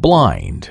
blind.